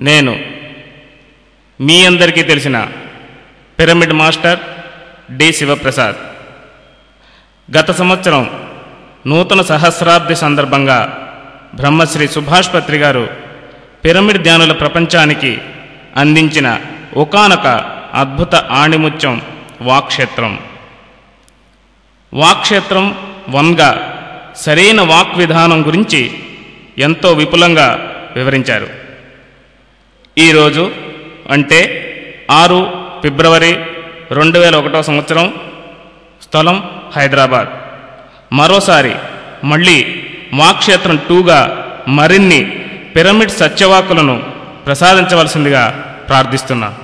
నేను మీ అందరికీ తెలిసిన పిరమిడ్ మాస్టర్ డి శివప్రసాద్. గత సంవత్సరం నూతన సహస్రాబ్ది సందర్భంగా బ్రహ్మశ్రీ సుభాష్ పత్రి గారు పిరమిడ్ ధ్యానుల ప్రపంచానికి అందించిన ఒకనొక అద్భుత ఆణిముత్యం వాక్క్షేత్రం. వాక్క్షేత్రం వన్గా సరైన వాక్ విధానం గురించి ఎంతో విపులంగా వివరించారు. ఈరోజు అంటే ఆరు ఫిబ్రవరి రెండు వేల ఒకటో సంవత్సరం స్థలం హైదరాబాద్. మరోసారి మళ్ళీ మాక్షేత్రం టూగా మరిన్ని పిరమిడ్ సత్యవాకులను ప్రసాదించవలసిందిగా ప్రార్థిస్తున్నా.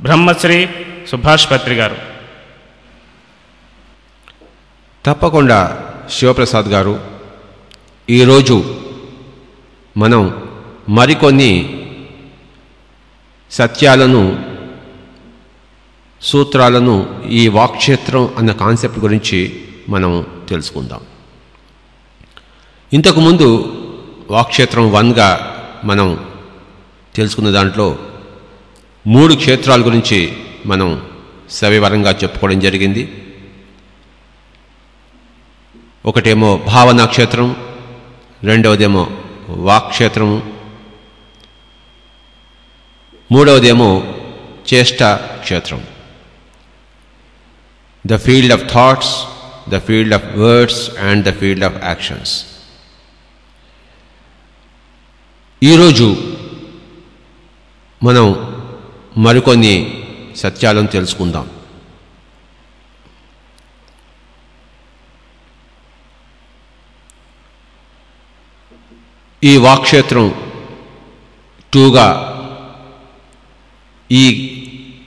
బ్రహ్మశ్రీ సుభాష్ పత్రి గారు. తప్పకుండా శివప్రసాద్ గారు ఈరోజు మనం మరికొన్ని సత్యాలను సూత్రాలను ఈ వాక్క్షేత్రం అన్న కాన్సెప్ట్ గురించి మనం తెలుసుకుందాం. ఇంతకుముందు వాక్క్షేత్రం వన్గా మనం తెలుసుకున్న దాంట్లో మూడు క్షేత్రాల గురించి మనం సవివరంగా చెప్పుకోవడం జరిగింది. ఒకటేమో భావనా క్షేత్రం రెండవదేమో వాక్క్షేత్రము మూడవదేమో చేష్ట క్షేత్రం. The field of thoughts the field of words and the field of actions ఈరోజు మనం మరికొన్ని సత్యాలను తెలుసుకుందాం. ఈ వాక్క్షేత్రం టూగా ఈ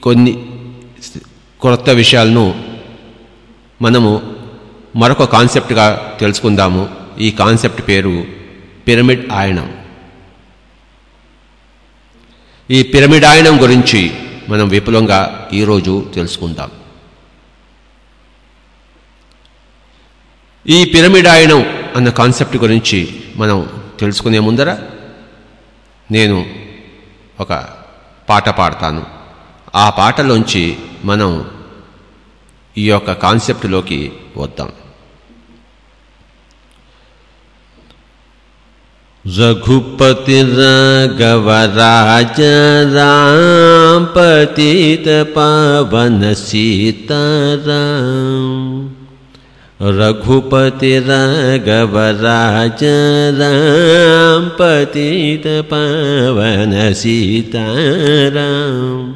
కొన్ని కొత్త విషయాలను మనము మరొక కాన్సెప్ట్గా తెలుసుకుందాము. ఈ కాన్సెప్ట్ పేరు పిరమిడ్ ఆయనం. ఈ పిరమిడ్ ఆయనం గురించి మనం విపులంగా ఈరోజు తెలుసుకుందాం. ఈ పిరమిడ్ ఆయనం అన్న కాన్సెప్ట్ గురించి మనం తెలుసుకునే ముందర నేను ఒక పాట పాడతాను ఆ పాటలోంచి మనం ఈ యొక్క కాన్సెప్ట్లోకి వద్దాం रघुपति राघव राज राम पतित पावन सीताराम रघुपति राघव राज राम पतित पावन सीताराम।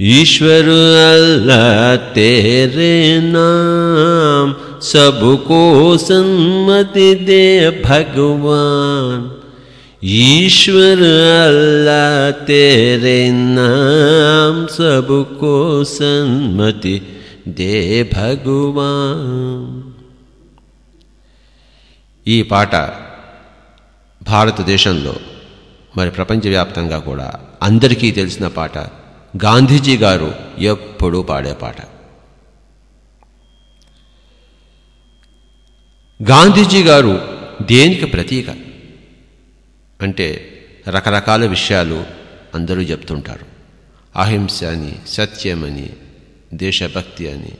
ईश्वर अल्लाह तेरे नाम, सबको सम्मति दे भगवान। ईश्वर अल्लाह तेरे नाम, सबको सम्मति దే భగవా ఈ పాట భారతదేశంలో మరి ప్రపంచవ్యాప్తంగా కూడా అందరికీ తెలిసిన పాట గాంధీజీ గారు ఎప్పుడూ పాడే పాట. గాంధీజీ గారు దేనికి ప్రతీక? అంటే రకరకాల విషయాలు అందరూ చెప్తుంటారు. అహింస అని సత్యమని దేశభక్తి అని.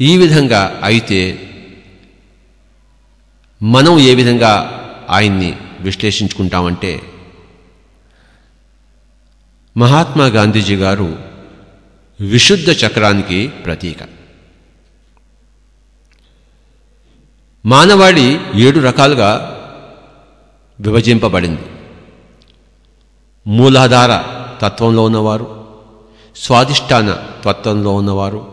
ఈ విధంగా అయితే మనం ఏ విధంగా ఆయన్ని విశ్లేషించుకుంటామంటే మహాత్మా గాంధీజీ గారు విశుద్ధ చక్రానికి ప్రతీక. మానవాళి ఏడు రకాలుగా విభజింపబడింది. మూలాధార తత్వంలో ఉన్నవారు స్వాదిష్టాన తత్వంలో ఉన్నవారు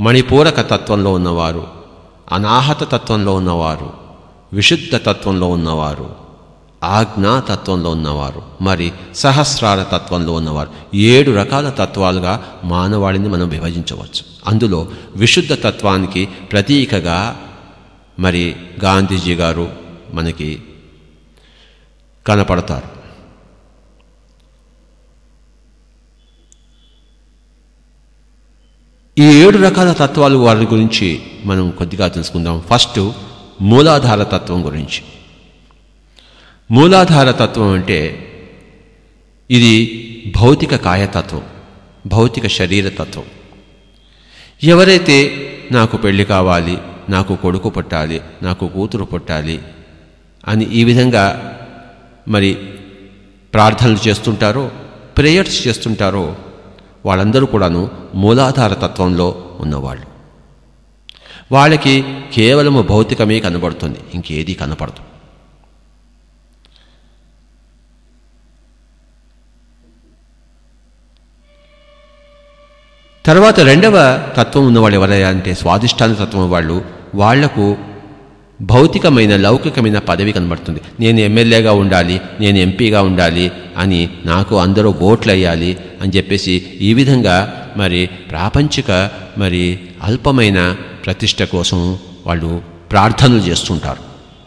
మణిపూరక తత్వంలో ఉన్నవారు అనాహత తత్వంలో ఉన్నవారు విశుద్ధ తత్వంలో ఉన్నవారు ఆజ్ఞాతత్వంలో ఉన్నవారు మరి సహస్రార తత్వంలో ఉన్నవారు. ఏడు రకాల తత్వాలుగా మానవాళిని మనం విభజించవచ్చు. అందులో విశుద్ధ తత్వానికి ప్రతీకగా మరి గాంధీజీ గారు మనకి కనపడతారు. ఈ ఏడు రకాల తత్వాలు వారి గురించి మనం కొద్దిగా తెలుసుకుందాం. ఫస్ట్ మూలాధార తత్వం గురించి. మూలాధార తత్వం అంటే ఇది భౌతిక కాయతత్వం భౌతిక శరీర తత్వం. ఎవరైతే నాకు పెళ్ళి కావాలి నాకు కొడుకు పుట్టాలి నాకు కూతురు పుట్టాలి అని ఈ విధంగా మరి ప్రార్థనలు చేస్తుంటారో ప్రేయర్స్ చేస్తుంటారో వాళ్ళందరూ కూడాను మూలాధార తత్వంలో ఉన్నవాళ్ళు. వాళ్ళకి కేవలము భౌతికమే కనబడుతుంది ఇంకేది కనపడదు. తర్వాత రెండవ తత్వం ఉన్నవాళ్ళు ఎవరయ్యా అంటే స్వాదిష్టాన తత్వం వాళ్ళు వాళ్ళకు భౌతికమైన లౌకికమైన పదవి కనబడుతుంది. నేను ఎమ్మెల్యేగా ఉండాలి నేను ఎంపీగా ఉండాలి అని నాకు అందరూ ఓట్లు వేయాలి అని చెప్పేసి ఈ విధంగా మరి ప్రాపంచిక మరి అల్పమైన ప్రతిష్ట కోసం వాళ్ళు ప్రార్థనలు చేస్తుంటారు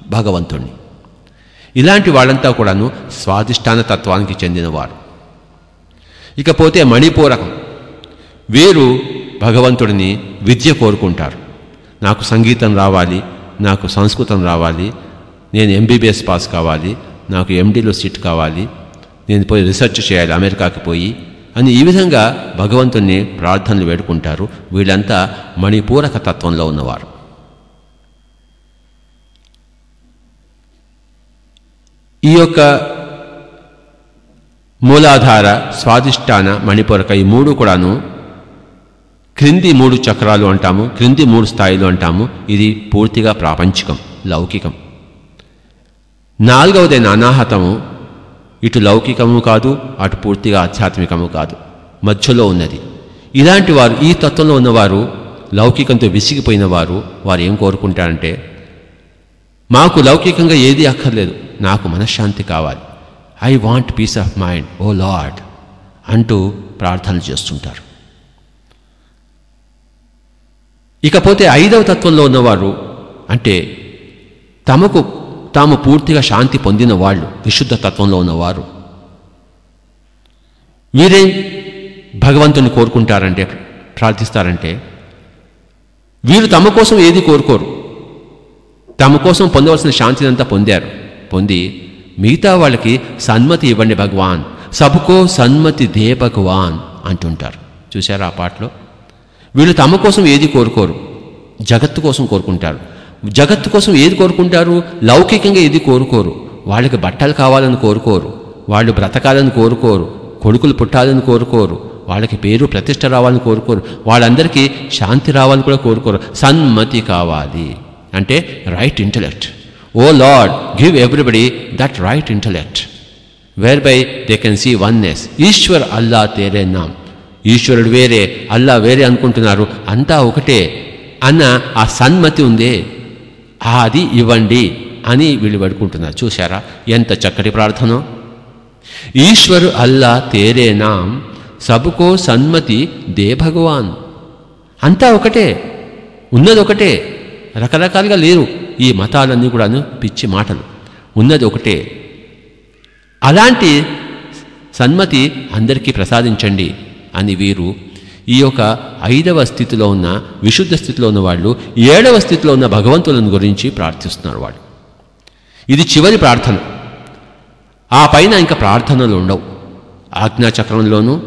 భగవంతుణ్ణి. ఇలాంటి వాళ్ళంతా కూడాను స్వాధిష్టాన తత్వానికి చెందినవారు. ఇకపోతే మణిపూరకం వీరు భగవంతుడిని విద్య కోరుకుంటారు. నాకు సంగీతం రావాలి నాకు సంస్కృతం రావాలి నేను ఎంబీబీఎస్ పాస్ కావాలి నాకు ఎండీలో సీట్ కావాలి నేను పోయి రీసెర్చ్ చేయాలి అమెరికాకి పోయి అని ఈ విధంగా భగవంతుణ్ణి ప్రార్థనలు వేడుకుంటారు. వీళ్ళంతా మణిపూరక తత్వంలో ఉన్నవారు. ఈ యొక్క మూలాధార స్వాదిష్టాన మణిపూరక ఈ మూడు కూడాను క్రింది మూడు చక్రాలు అంటాము క్రింది మూడు స్థాయిలు అంటాము. ఇది పూర్తిగా ప్రాపంచికం లౌకికం. నాలుగవదైన అనాహతము. ఇటు లౌకికము కాదు అటు పూర్తిగా ఆధ్యాత్మికము కాదు. మధ్యలో ఉన్నది. ఇలాంటి వారు ఈ తత్వంలో ఉన్నవారు లౌకికంతో విసిగిపోయిన వారు వారు ఏం కోరుకుంటారంటే మాకు లౌకికంగా ఏది అక్కర్లేదు నాకు మనశ్శాంతి కావాలి. I want peace of mind O lord అంటూ ప్రార్థనలు చేస్తుంటారు. ఇకపోతే ఐదవ తత్వంలో ఉన్నవారు అంటే తమకు తాము పూర్తిగా శాంతి పొందిన వాళ్ళు విశుద్ధ తత్వంలో ఉన్నవారు. వీరేం భగవంతుని కోరుకుంటారంటే ప్రార్థిస్తారంటే వీరు తమ కోసం ఏది కోరుకోరు. తమ కోసం పొందవలసిన శాంతినంతా పొందారు. పొంది మిగతా వాళ్ళకి సన్మతి ఇవ్వండి భగవాన్. సబుకో సన్మతి దే భగవాన్ అంటుంటారు. చూశారా ఆ పాటలో? వీళ్ళు తమ కోసం ఏది కోరుకోరు? జగత్తు కోసం కోరుకుంటారు. జగత్తు కోసం ఏది కోరుకుంటారు? లౌకికంగా ఏది కోరుకోరు? వాళ్ళకి బట్టలు కావాలని కోరుకోరు. వాళ్ళు బ్రతకాలని కోరుకోరు. కొడుకులు పుట్టాలని కోరుకోరు. వాళ్ళకి పేరు ప్రతిష్ట రావాలని కోరుకోరు. వాళ్ళందరికీ శాంతి రావాలని కూడా కోరుకోరు. సన్మతి కావాలి. అంటే right intellect O lord give everybody that right intellect whereby they can see oneness Ishwar Allah తేరే నామ్. ఈశ్వరుడు వేరే అల్లా వేరే అనుకుంటున్నారు. అంతా ఒకటే. అన్న ఆ సన్మతి ఉందే. అది ఇవ్వండి అని వీళ్ళు పడుకుంటున్నారు. చూశారా? ఎంత చక్కటి ప్రార్థన. ఈశ్వరు అల్లా తేరే నామ్ సబుకో సన్మతి దే భగవాన్. అంతా ఒకటే. ఉన్నది ఒకటే. రకరకాలుగా లేరు ఈ మతాలన్నీ కూడాను పిచ్చి మాటలు. ఉన్నది ఒకటే. అలాంటి సన్మతి అందరికీ ప్రసాదించండి. అని వీరు ఈ యొక్క ఐదవ స్థితిలో ఉన్న విశుద్ధ స్థితిలో ఉన్న వాళ్ళు ఏడవ స్థితిలో ఉన్న భగవంతులను గురించి ప్రార్థిస్తున్నారు వాళ్ళు. ఇది చివరి ప్రార్థన. ఆ పైన ఇంకా ప్రార్థనలు ఉండవు. ఆజ్ఞాచక్రంలోనూ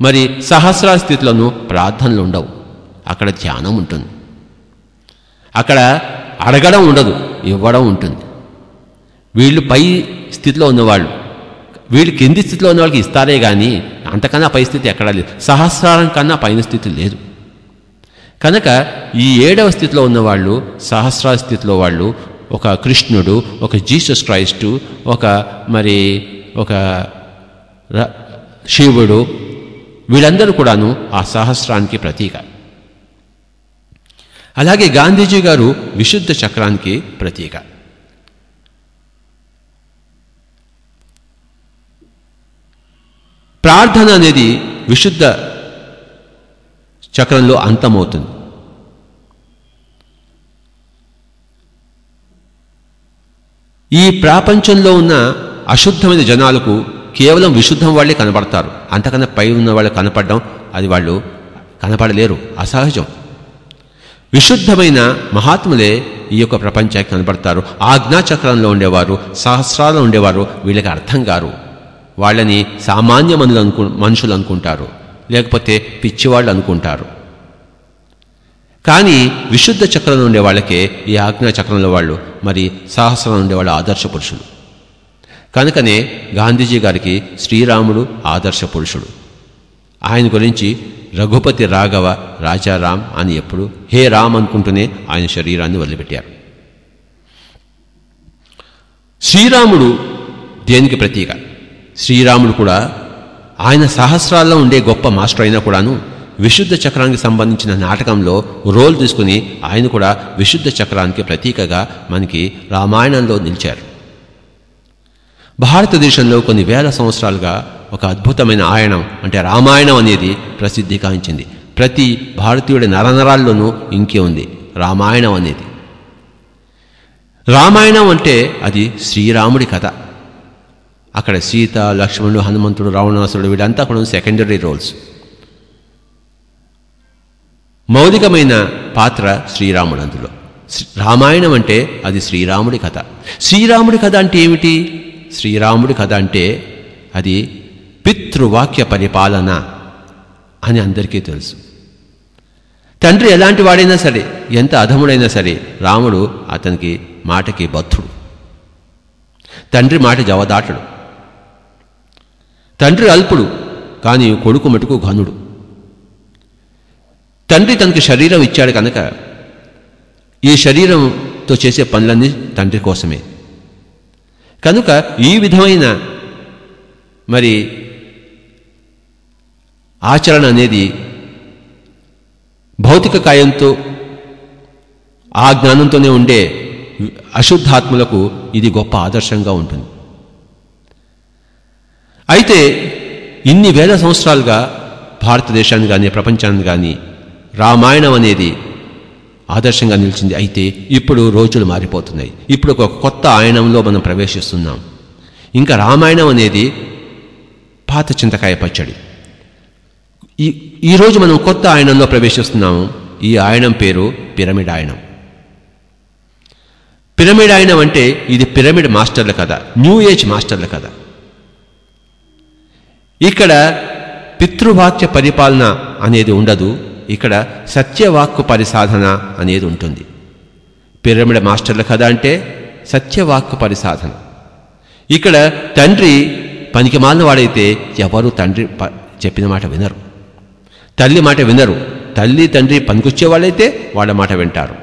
మరి సహస్ర స్థితిలోనూ ప్రార్థనలు ఉండవు. అక్కడ ధ్యానం ఉంటుంది. అక్కడ అడగడం ఉండదు ఇవ్వడం ఉంటుంది. వీళ్ళు పై స్థితిలో ఉన్నవాళ్ళు వీళ్ళు కింది స్థితిలో ఉన్న వాళ్ళకి ఇస్తారే కానీ అంతకన్నా పై స్థితి ఎక్కడా లేదు. సహస్రారం కన్నా పైన స్థితి లేదు. కనుక ఈ ఏడవ స్థితిలో ఉన్నవాళ్ళు సహస్ర స్థితిలో వాళ్ళు ఒక కృష్ణుడు ఒక జీసస్ క్రైస్టు ఒక మరి ఒక ర- శివుడు వీళ్ళందరూ కూడాను ఆ సహస్రానికి ప్రతీక. అలాగే గాంధీజీ గారు విశుద్ధ చక్రానికి ప్రతీక. ప్రార్థన అనేది విశుద్ధ చక్రంలో అంతమవుతుంది. ఈ ప్రాపంచంలో ఉన్న అశుద్ధమైన జనాలకు కేవలం విశుద్ధం వాళ్ళే కనపడతారు అంతకన్నా పై ఉన్న వాళ్ళు కనపడడం అది వాళ్ళు కనపడలేరు. అసహజం. విశుద్ధమైన మహాత్ములే ఈ యొక్క ప్రపంచానికి కనబడతారు. ఆజ్ఞాచక్రంలో ఉండేవారు సహస్రాలు ఉండేవారు వీళ్ళకి అర్థం కారు. వాళ్ళని సామాన్య మనులు అనుకు మనుషులు అనుకుంటారు. లేకపోతే పిచ్చివాళ్ళు అనుకుంటారు. కానీ విశుద్ధ చక్రంలో ఉండే వాళ్ళకే ఈ ఆజ్ఞా చక్రంలో వాళ్ళు మరి సాహసంలో ఉండే వాళ్ళు ఆదర్శ పురుషులు. కనుకనే గాంధీజీ గారికి శ్రీరాముడు ఆదర్శ పురుషుడు. ఆయన గురించి రఘుపతి రాఘవ రాజారాం అని ఎప్పుడు హే రామ్ అనుకుంటూనే ఆయన శరీరాన్ని వదిలిపెట్టారు. శ్రీరాముడు దేనికి ప్రతీక? శ్రీరాముడు కూడా ఆయన సహస్రాల్లో ఉండే గొప్ప మాస్టర్ అయినా కూడాను విశుద్ధ చక్రానికి సంబంధించిన నాటకంలో రోల్ తీసుకుని ఆయన కూడా విశుద్ధ చక్రానికి ప్రతీకగా మనకి రామాయణంలో నిలిచారు. భారతదేశంలో కొన్ని వేల సంవత్సరాలుగా ఒక అద్భుతమైన ఆయనం అంటే రామాయణం అనేది ప్రసిద్ధి కాంచింది ప్రతి భారతీయుడి నరనరాల్లోనూ ఇంకే ఉంది రామాయణం అనేది. రామాయణం అంటే అది శ్రీరాముడి కథ. అక్కడ సీత లక్ష్మణుడు హనుమంతుడు రావణాసురుడు వీళ్ళంతా కూడా సెకండరీ రోల్స్ మౌలికమైన పాత్ర శ్రీరాముడు అందులో. రామాయణం అంటే అది శ్రీరాముడి కథ. శ్రీరాముడి కథ అంటే ఏమిటి? శ్రీరాముడి కథ అంటే అది పితృవాక్య పరిపాలన అని అందరికీ తెలుసు. తండ్రి ఎలాంటి వాడైనా సరే ఎంత అధముడైనా సరే రాముడు అతనికి మాటకి బద్ధుడు. తండ్రి మాట జవదాటడు. తండ్రి అల్పుడు కానీ కొడుకు మటుకు ఘనుడు. తండ్రి తనకి శరీరం ఇచ్చాడు కనుక ఈ శరీరంతో చేసే పనులన్నీ తండ్రి కోసమే. కనుక ఈ విధమైన మరి ఆచరణ అనేది భౌతిక కాయంతో ఆ జ్ఞానంతోనే ఉండే అశుద్ధాత్మలకు ఇది గొప్ప ఆదర్శంగా ఉంటుంది. అయితే ఇన్ని వేల సంవత్సరాలుగా భారతదేశాన్ని కానీ ప్రపంచాన్ని కానీ రామాయణం అనేది ఆదర్శంగా నిలిచింది. అయితే ఇప్పుడు రోజులు మారిపోతున్నాయి. ఇప్పుడు ఒక కొత్త ఆయనంలో మనం ప్రవేశిస్తున్నాం. ఇంకా రామాయణం అనేది పాత చింతకాయ పచ్చడి. ఈ ఈరోజు మనం కొత్త ఆయనంలో ప్రవేశిస్తున్నాము. ఈ ఆయనం పేరు పిరమిడ్ ఆయనం పిరమిడ్ ఆయనం అంటే ఇది పిరమిడ్ మాస్టర్ల కథ. న్యూ ఏజ్ మాస్టర్ల కథ. ఇక్కడ పితృవాక్య పరిపాలన అనేది ఉండదు. ఇక్కడ సత్యవాక్కు పరిసాధన అనేది ఉంటుంది. పిరమిడ మాస్టర్ల కథ అంటే సత్యవాక్కు పరిసాధన. ఇక్కడ తండ్రి పనికి మాలిన వాడైతే ఎవరు తండ్రి చెప్పిన మాట వినరు. తల్లి మాట వినరు. తల్లి తండ్రి పనికొచ్చేవాళ్ళైతే వాళ్ళ మాట వింటారు.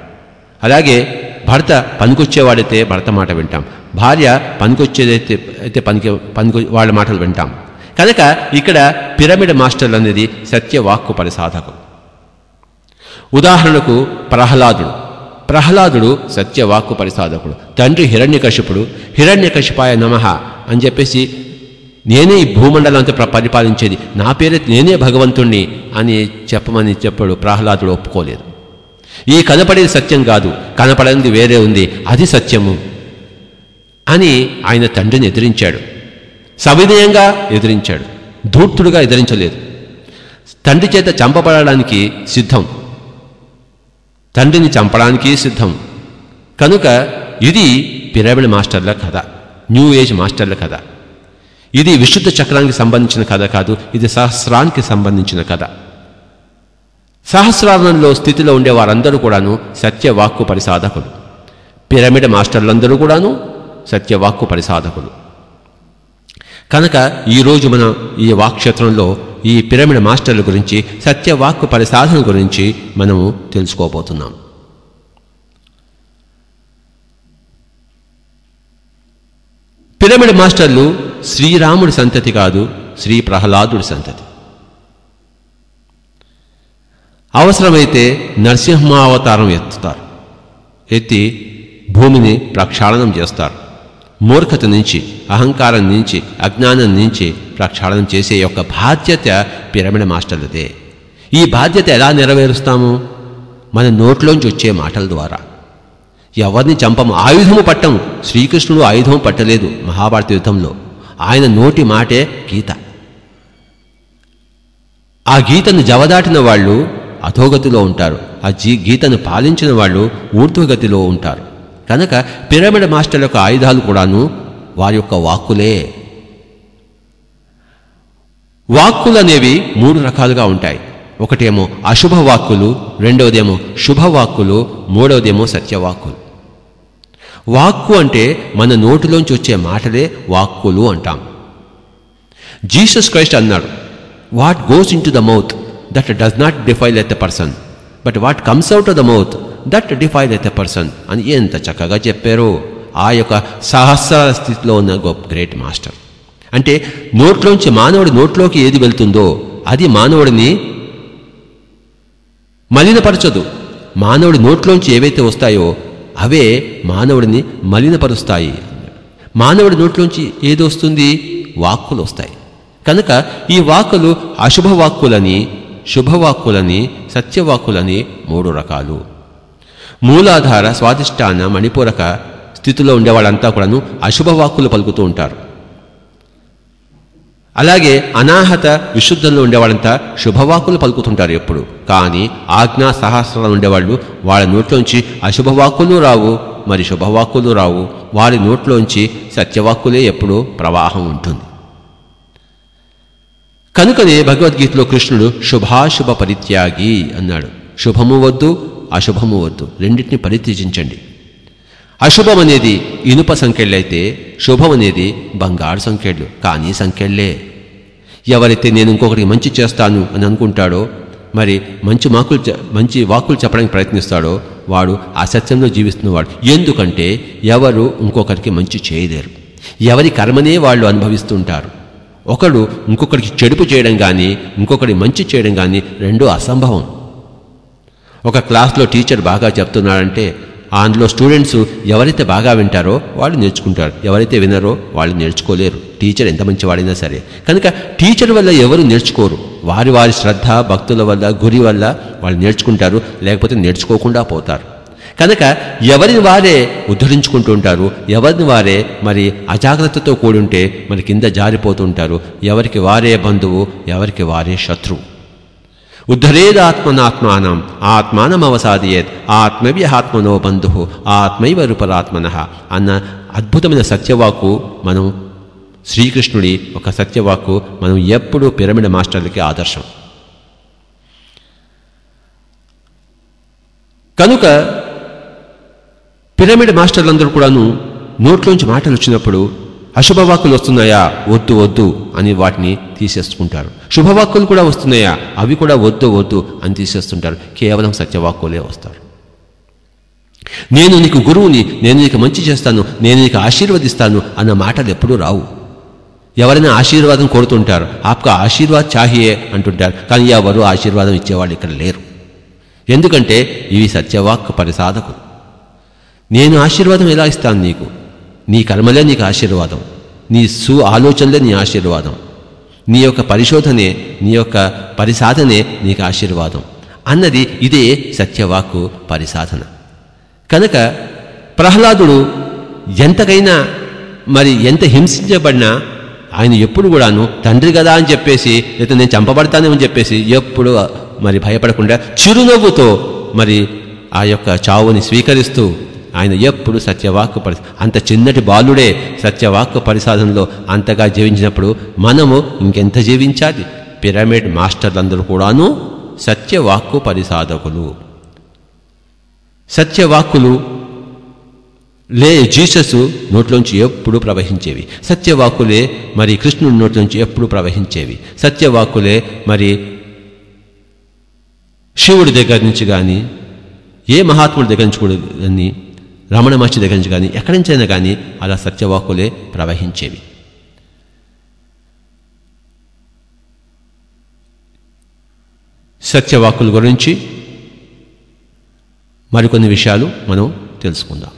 అలాగే భర్త పనికొచ్చేవాడైతే భర్త మాట వింటాం. భార్య పనికొచ్చేదైతే అయితే పనికి పనికి వాళ్ళ మాటలు వింటాం. కనుక ఇక్కడ పిరమిడ్ మాస్టర్లు అనేది సత్యవాక్కు పరిసాధకం ఉదాహరణకు ప్రహ్లాదుడు. ప్రహ్లాదుడు సత్యవాక్కు పరిసాధకుడు. తండ్రి హిరణ్యకశిపుడు. హిరణ్యకశిపాయ నమః అని చెప్పేసి నేనే ఈ భూమండలంతో పరిపాలించేది. నా పేరే నేనే భగవంతుణ్ణి అని చెప్పమని చెప్పాడు ప్రహ్లాదుడు ఒప్పుకోలేదు. ఈ కనపడేది సత్యం కాదు. కనపడనిది వేరే ఉంది. అది సత్యము అని ఆయన తండ్రిని ఎదిరించాడు. సవినయంగా ఎదిరించాడు. ధూర్తుడుగా ఎదిరించలేదు. తండ్రి చేత చంపబడడానికి సిద్ధం. తండ్రిని చంపడానికి సిద్ధం. కనుక ఇది పిరమిడ్ మాస్టర్ల కథ. న్యూ ఏజ్ మాస్టర్ల కథ. ఇది విశుద్ధ చక్రానికి సంబంధించిన కథ కాదు ఇది సహస్రానికి సంబంధించిన కథ. సహస్రానంలో స్థితిలో ఉండే వారందరూ కూడాను సత్యవాక్కు పరిసాధకులు. పిరమిడ్ మాస్టర్లందరూ కూడాను సత్యవాక్కు పరిసాధకులు. కనుక ఈరోజు మనం ఈ వాక్క్షేత్రంలో ఈ పిరమిడ్ మాస్టర్ల గురించి సత్యవాక్కు పరిసాధన గురించి మనము తెలుసుకోబోతున్నాం. పిరమిడ్ మాస్టర్లు శ్రీరాముడి సంతతి కాదు శ్రీ ప్రహ్లాదుడి సంతతి. అవసరమైతే నరసింహావతారం ఎత్తుతారు. ఎత్తి భూమిని ప్రక్షాళనం చేస్తారు. మూర్ఖత నుంచి అహంకారం నుంచి అజ్ఞానం నుంచి ప్రక్షాళనం చేసే యొక్క బాధ్యత పిరమిడ్ మాస్టర్లదే. ఈ బాధ్యత ఎలా నెరవేరుస్తాము? మన నోట్లోంచి వచ్చే మాటల ద్వారా. ఎవరిని చంపము? ఆయుధము పట్టము శ్రీకృష్ణుడు ఆయుధం పట్టలేదు మహాభారత యుద్ధంలో. ఆయన నోటి మాటే గీత. ఆ గీతను జవదాటిన వాళ్ళు అధోగతిలో ఉంటారు. ఆ జీ గీతను పాలించిన వాళ్ళు ఊర్ధ్వగతిలో ఉంటారు. కనుక పిరమిడ్ మాస్టర్ యొక్క ఆయుధాలు కూడాను వారి యొక్క వాక్కులే. వాక్కులు అనేవి మూడు రకాలుగా ఉంటాయి. ఒకటేమో అశుభ వాక్కులు రెండవదేమో శుభవాక్కులు మూడవదేమో సత్యవాక్కులు. వాక్కు అంటే మన నోటిలోంచి వచ్చే మాటలే వాక్కులు అంటాం. జీసస్ క్రైస్ట్ అన్నాడు what goes into the mouth that does not defileth the person but what comes out of the mouth that defileth person అని ఎంత చక్కగా చెప్పారో. ఆ యొక్క సహస్ర స్థితిలో ఉన్న గొప్ప గ్రేట్ మాస్టర్ అంటే నోట్లోంచి మానవుడి నోట్లోకి ఏది వెళ్తుందో అది మానవుడిని మలినపరచదు. మానవుడి నోట్లోంచి ఏవైతే వస్తాయో అవే మానవుడిని మలినపరుస్తాయి. మానవుడి నోట్లోంచి ఏది వస్తుంది? వాక్కులు వస్తాయి. కనుక ఈ వాక్కులు అశుభవాక్కులని శుభవాక్కులని సత్యవాక్కులని మూడు రకాలు. మూలాధార స్వాదిష్టాన మణిపూరక స్థితిలో ఉండేవాళ్ళంతా కూడాను అశుభవాక్కులు పలుకుతూ ఉంటారు. అలాగే అనాహత విశుద్ధంలో ఉండేవాళ్ళంతా శుభవాక్కులు పలుకుతుంటారు ఎప్పుడు. కానీ ఆజ్ఞా సహస్రాలు ఉండేవాళ్ళు వాళ్ళ నోట్లోంచి అశుభవాక్కులు రావు మరి శుభవాక్కులు రావు వారి నోట్లోంచి సత్యవాక్కులే ఎప్పుడూ ప్రవాహం ఉంటుంది. కనుకనే భగవద్గీతలో కృష్ణుడు శుభాశుభ పరిత్యాగి అన్నాడు. శుభము వద్దు అశుభము వద్దు. రెండింటిని పరిత్యజించండి. అశుభం అనేది ఇనుప సంఖ్యళ్ళైతే శుభం అనేది బంగారు సంఖ్యళ్ళు కానీ సంఖ్యళ్ళే ఎవరైతే నేను ఇంకొకరికి మంచి చేస్తాను అని అనుకుంటాడో మరి మంచి మాకులు మంచి వాకులు చెప్పడానికి ప్రయత్నిస్తాడో వాడు అసత్యంలో జీవిస్తున్నవాడు. ఎందుకంటే ఎవరు ఇంకొకరికి మంచి చేయలేరు. ఎవరి కర్మనే వాళ్ళు అనుభవిస్తుంటారు. ఒకడు ఇంకొకరికి చెడుపు చేయడం కానీ ఇంకొకరికి మంచి చేయడం కానీ రెండూ అసంభవం. ఒక క్లాస్లో టీచర్ బాగా చెప్తున్నాడంటే అందులో స్టూడెంట్స్ ఎవరైతే బాగా వింటారో వాళ్ళు నేర్చుకుంటారు. ఎవరైతే వినరో వాళ్ళు నేర్చుకోలేరు. టీచర్ ఎంత మంచివాడైనా సరే. కనుక టీచర్ వల్ల ఎవరు నేర్చుకోరు? వారి వారి శ్రద్ధ భక్తుల వల్ల గురి వల్ల వాళ్ళు నేర్చుకుంటారు లేకపోతే నేర్చుకోకుండా పోతారు. కనుక ఎవరిని వారే ఉద్ధరించుకుంటూ ఉంటారు ఎవరిని వారే మరి అజాగ్రత్తతో కూడి ఉంటే మరి కింద జారిపోతుంటారు ఎవరికి వారే బంధువు ఎవరికి వారే శత్రువు. ఉద్ధరేదాత్మనాత్మానం ఆత్మానమవసాదియేత్ ఆత్మవ్యహాత్మనో బంధు ఆత్మైవ రూపరాత్మన అన్న అద్భుతమైన సత్యవాకు మనం శ్రీకృష్ణుడి ఒక సత్యవాక్కు మనం ఎప్పుడూ పిరమిడ్ మాస్టర్లకి ఆదర్శం. కనుక పిరమిడ్ మాస్టర్లందరూ కూడాను నోట్లోంచి మాటలు వచ్చినప్పుడు అశుభవాక్కులు వస్తున్నాయా? వద్దు వద్దు అని వాటిని తీసేసుకుంటారు. శుభవాక్కులు కూడా వస్తున్నాయా? అవి కూడా వద్దు వద్దు అని తీసేస్తుంటారు. కేవలం సత్యవాక్కులే వస్తారు. నేను నీకు గురువుని నేను నీకు మంచి చేస్తాను నేను నీకు ఆశీర్వదిస్తాను అన్న మాటలు ఎప్పుడూ రావు. ఎవరైనా ఆశీర్వాదం కోరుతుంటారు. ఆప్క ఆశీర్వాద్ చాహియే అంటుంటారు. కానీ ఎవరు ఆశీర్వాదం ఇచ్చేవాళ్ళు ఇక్కడ లేరు. ఎందుకంటే ఇవి సత్యవాక్ పరిసాధకులు. నేను ఆశీర్వాదం ఎలా ఇస్తాను నీకు? నీ కర్మలే నీకు ఆశీర్వాదం. నీ సు ఆలోచనలే నీ ఆశీర్వాదం. నీ యొక్క పరిశోధనే నీ యొక్క పరిసాధనే నీకు ఆశీర్వాదం. అన్నది ఇదే సత్యవాక్కు పరిసాధన. కనుక ప్రహ్లాదుడు ఎంతకైనా మరి ఎంత హింసించబడినా ఆయన ఎప్పుడు కూడాను తండ్రి కదా అని చెప్పేసి లేదా నేను చంపబడతానేమని చెప్పేసి ఎప్పుడు మరి భయపడకుండా చిరునవ్వుతో మరి ఆ యొక్క చావుని స్వీకరిస్తూ ఆయన ఎప్పుడు సత్యవాక్కు పరి అంత చిన్నటి బాలుడే సత్యవాక్కు పరిసాధనలో అంతగా జీవించినప్పుడు మనము ఇంకెంత జీవించాలి? పిరమిడ్ మాస్టర్లందరూ కూడాను సత్యవాక్కు పరిసాధకులు. సత్యవాక్కులు లే జీసస్ నోట్లోంచి ఎప్పుడు ప్రవహించేవి? సత్యవాకులే మరి కృష్ణుడి నోట్లోంచి ఎప్పుడు ప్రవహించేవి? సత్యవాకులే మరి శివుడి దగ్గర నుంచి కానీ ఏ మహాత్ముడి దగ్గర నుంచి కూడా కానీ రమణ మహర్షి దగ్గర నుంచి కానీ ఎక్కడి నుంచైనా కానీ అలా సత్యవాకులే ప్రవహించేవి. సత్యవాకుల గురించి మరికొన్ని విషయాలు మనం తెలుసుకుందాం.